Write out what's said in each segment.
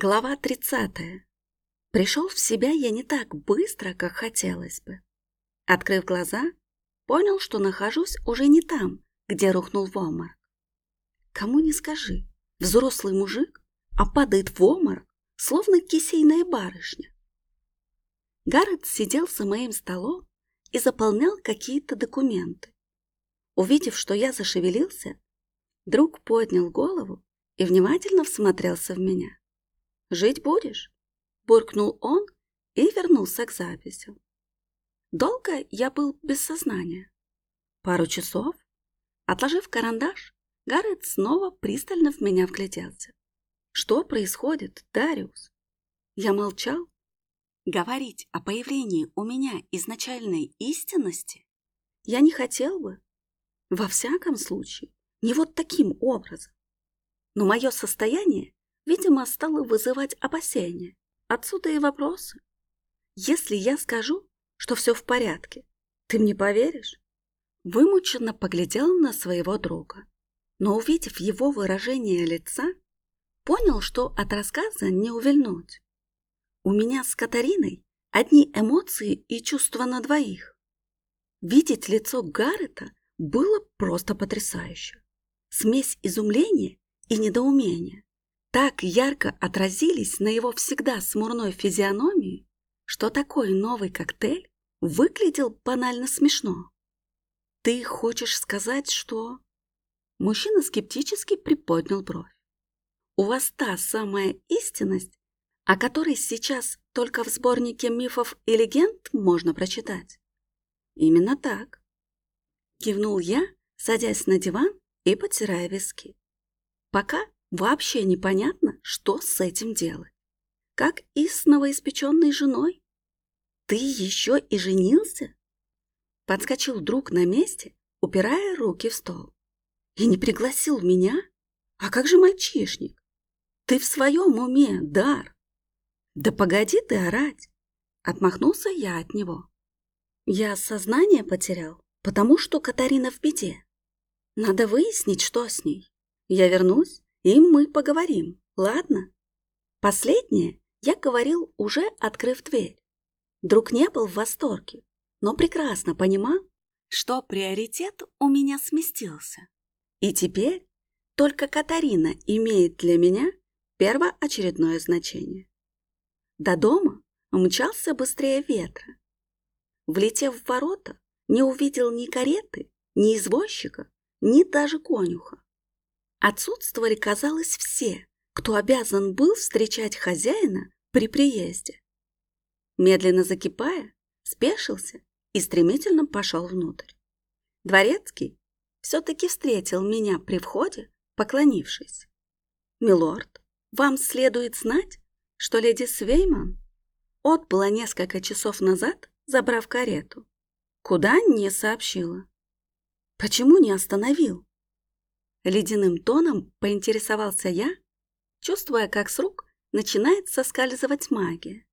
Глава 30. Пришел в себя я не так быстро, как хотелось бы. Открыв глаза, понял, что нахожусь уже не там, где рухнул в обморок. Кому не скажи, взрослый мужик, а падает в обморок, словно кисейная барышня. Гаррет сидел за моим столом и заполнял какие-то документы. Увидев, что я зашевелился, друг поднял голову и внимательно всмотрелся в меня. «Жить будешь?» – буркнул он и вернулся к записям. Долго я был без сознания. Пару часов. Отложив карандаш, Гаррет снова пристально в меня вгляделся. «Что происходит, Дариус?» Я молчал. Говорить о появлении у меня изначальной истинности я не хотел бы. Во всяком случае, не вот таким образом. Но мое состояние видимо, стало вызывать опасения. Отсюда и вопросы. Если я скажу, что все в порядке, ты мне поверишь? Вымученно поглядел на своего друга, но, увидев его выражение лица, понял, что от рассказа не увильнуть. У меня с Катариной одни эмоции и чувства на двоих. Видеть лицо Гаррета было просто потрясающе. Смесь изумления и недоумения так ярко отразились на его всегда смурной физиономии, что такой новый коктейль выглядел банально смешно. «Ты хочешь сказать, что...» Мужчина скептически приподнял бровь. «У вас та самая истинность, о которой сейчас только в сборнике мифов и легенд можно прочитать?» «Именно так», — кивнул я, садясь на диван и потирая виски. «Пока Вообще непонятно, что с этим делать. Как и с новоиспеченной женой. Ты еще и женился? Подскочил друг на месте, упирая руки в стол. И не пригласил меня? А как же мальчишник? Ты в своем уме, Дар? Да погоди ты орать. Отмахнулся я от него. Я сознание потерял, потому что Катарина в беде. Надо выяснить, что с ней. Я вернусь и мы поговорим, ладно? Последнее я говорил, уже открыв дверь. Друг не был в восторге, но прекрасно понимал, что приоритет у меня сместился. И теперь только Катарина имеет для меня первоочередное значение. До дома мчался быстрее ветра. Влетев в ворота, не увидел ни кареты, ни извозчика, ни даже конюха. Отсутствовали, казалось, все, кто обязан был встречать хозяина при приезде. Медленно закипая, спешился и стремительно пошел внутрь. Дворецкий все-таки встретил меня при входе, поклонившись. «Милорд, вам следует знать, что леди Свейман отбыла несколько часов назад, забрав карету. Куда не сообщила. Почему не остановил? Ледяным тоном поинтересовался я, чувствуя, как с рук начинает соскальзывать магия.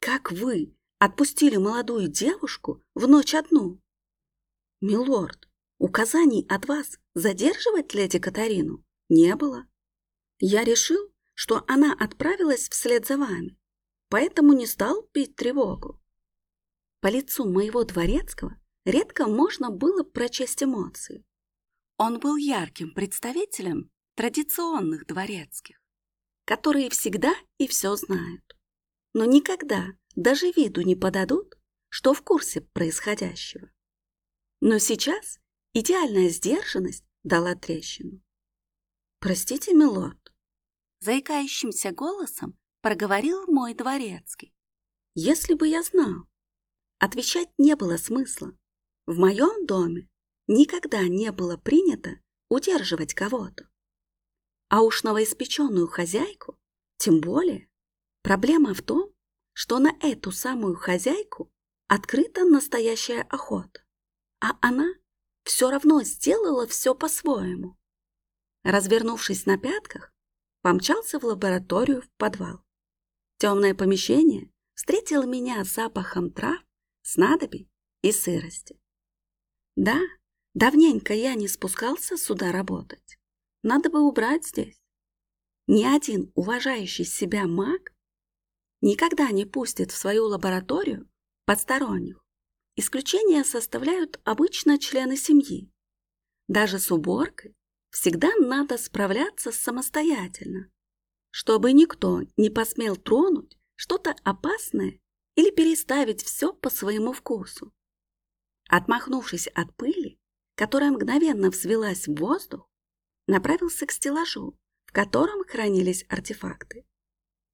«Как вы отпустили молодую девушку в ночь одну?» «Милорд, указаний от вас задерживать леди Катарину не было. Я решил, что она отправилась вслед за вами, поэтому не стал бить тревогу. По лицу моего дворецкого редко можно было прочесть эмоции. Он был ярким представителем традиционных дворецких, которые всегда и все знают, но никогда даже виду не подадут, что в курсе происходящего. Но сейчас идеальная сдержанность дала трещину. «Простите, милорд», — заикающимся голосом проговорил мой дворецкий. «Если бы я знал». Отвечать не было смысла. В моем доме никогда не было принято удерживать кого-то. А уж новоиспеченную хозяйку, тем более. Проблема в том, что на эту самую хозяйку открыта настоящая охота, а она все равно сделала все по-своему. Развернувшись на пятках, помчался в лабораторию в подвал. Темное помещение встретило меня запахом трав, снадобий и сырости. Да, Давненько я не спускался сюда работать. Надо бы убрать здесь. ни один уважающий себя маг никогда не пустит в свою лабораторию посторонних. Исключения составляют обычно члены семьи. Даже с уборкой всегда надо справляться самостоятельно, чтобы никто не посмел тронуть что-то опасное или переставить все по своему вкусу. Отмахнувшись от пыли, которая мгновенно взвелась в воздух, направился к стеллажу, в котором хранились артефакты,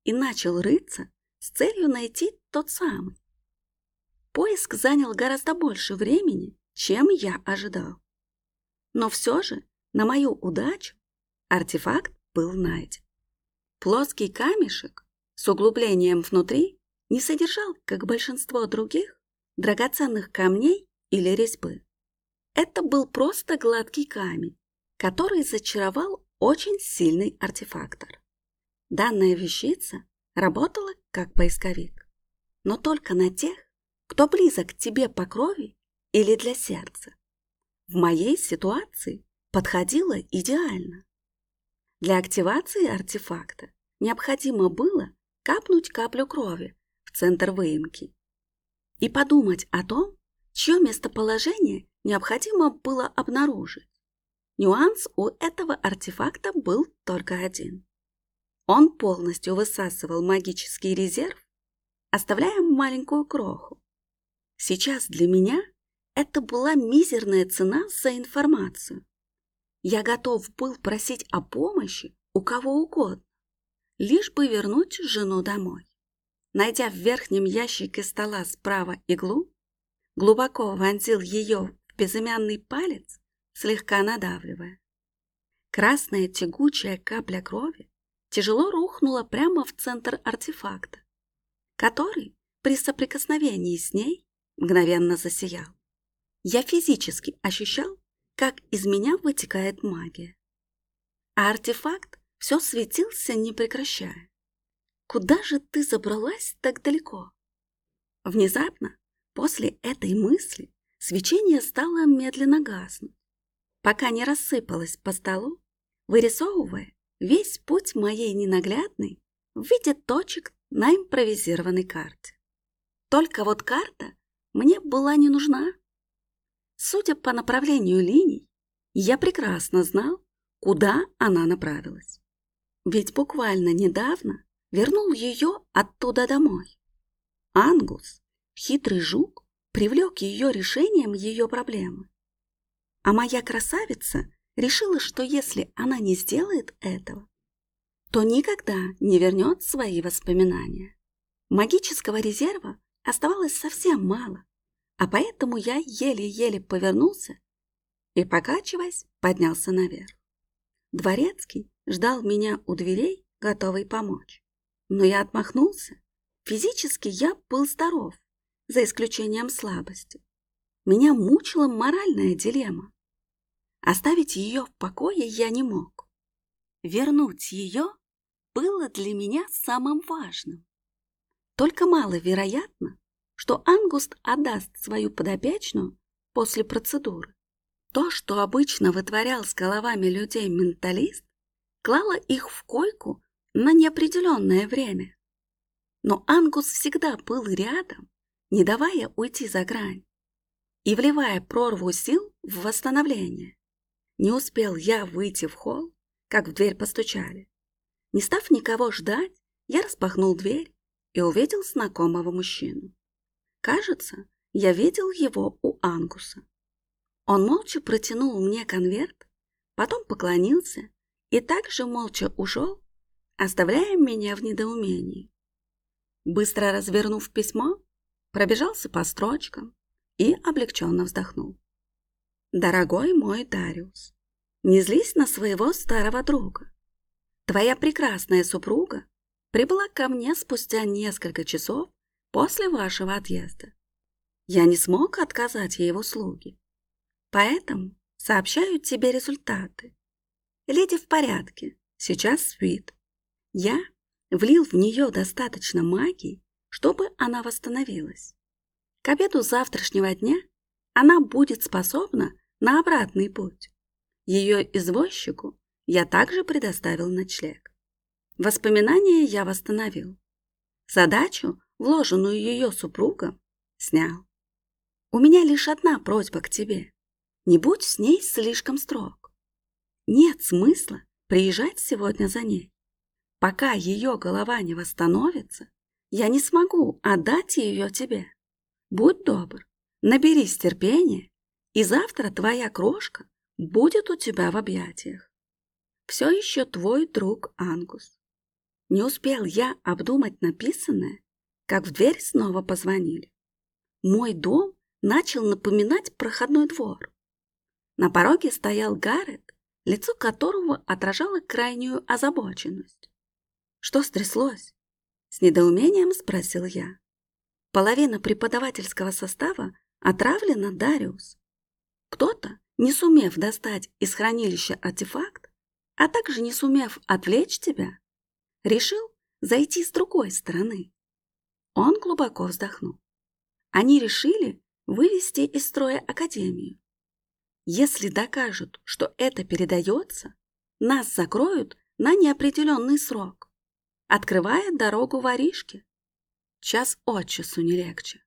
и начал рыться с целью найти тот самый. Поиск занял гораздо больше времени, чем я ожидал. Но все же, на мою удачу, артефакт был найден. Плоский камешек с углублением внутри не содержал, как большинство других, драгоценных камней или резьбы. Это был просто гладкий камень, который зачаровал очень сильный артефактор. Данная вещица работала как поисковик, но только на тех, кто близок к тебе по крови или для сердца. В моей ситуации подходила идеально. Для активации артефакта необходимо было капнуть каплю крови в центр выемки и подумать о том, чье местоположение необходимо было обнаружить. Нюанс у этого артефакта был только один. Он полностью высасывал магический резерв, оставляя маленькую кроху. Сейчас для меня это была мизерная цена за информацию. Я готов был просить о помощи у кого угодно, лишь бы вернуть жену домой. Найдя в верхнем ящике стола справа иглу, глубоко вонзил ее в безымянный палец, слегка надавливая. Красная тягучая капля крови тяжело рухнула прямо в центр артефакта, который при соприкосновении с ней мгновенно засиял. Я физически ощущал, как из меня вытекает магия. А артефакт все светился, не прекращая. Куда же ты забралась так далеко? Внезапно После этой мысли свечение стало медленно гаснуть, пока не рассыпалось по столу, вырисовывая весь путь моей ненаглядной в виде точек на импровизированной карте. Только вот карта мне была не нужна. Судя по направлению линий, я прекрасно знал, куда она направилась. Ведь буквально недавно вернул ее оттуда домой. Ангус Хитрый жук привлек ее решением ее проблемы. А моя красавица решила, что если она не сделает этого, то никогда не вернет свои воспоминания. Магического резерва оставалось совсем мало, а поэтому я еле-еле повернулся и, покачиваясь, поднялся наверх. Дворецкий ждал меня у дверей, готовый помочь. Но я отмахнулся. Физически я был здоров, за исключением слабости. Меня мучила моральная дилемма. Оставить ее в покое я не мог. Вернуть ее было для меня самым важным. Только маловероятно, что Ангуст отдаст свою подопечную после процедуры. То, что обычно вытворял с головами людей менталист, клало их в койку на неопределенное время. Но Ангус всегда был рядом не давая уйти за грань и вливая прорву сил в восстановление. Не успел я выйти в холл, как в дверь постучали. Не став никого ждать, я распахнул дверь и увидел знакомого мужчину. Кажется, я видел его у Ангуса. Он молча протянул мне конверт, потом поклонился и также молча ушел, оставляя меня в недоумении. Быстро развернув письмо, пробежался по строчкам и облегченно вздохнул. «Дорогой мой Дариус, не злись на своего старого друга. Твоя прекрасная супруга прибыла ко мне спустя несколько часов после вашего отъезда. Я не смог отказать ей в услуге, поэтому сообщаю тебе результаты. Леди в порядке, сейчас спит. Я влил в нее достаточно магии, чтобы она восстановилась. К обеду завтрашнего дня она будет способна на обратный путь. Ее извозчику я также предоставил ночлег. Воспоминания я восстановил. Задачу, вложенную ее супругом, снял. У меня лишь одна просьба к тебе. Не будь с ней слишком строг. Нет смысла приезжать сегодня за ней. Пока ее голова не восстановится, я не смогу отдать ее тебе. Будь добр, наберись терпения, и завтра твоя крошка будет у тебя в объятиях. Все еще твой друг Ангус. Не успел я обдумать написанное, как в дверь снова позвонили. Мой дом начал напоминать проходной двор. На пороге стоял Гаррет, лицо которого отражало крайнюю озабоченность. «Что стряслось?» — с недоумением спросил я. Половина преподавательского состава отравлена, Дариус. Кто-то, не сумев достать из хранилища артефакт, а также не сумев отвлечь тебя, решил зайти с другой стороны. Он глубоко вздохнул. Они решили вывести из строя Академию. Если докажут, что это передается, нас закроют на неопределенный срок открывая дорогу воришке. Час от часу не легче.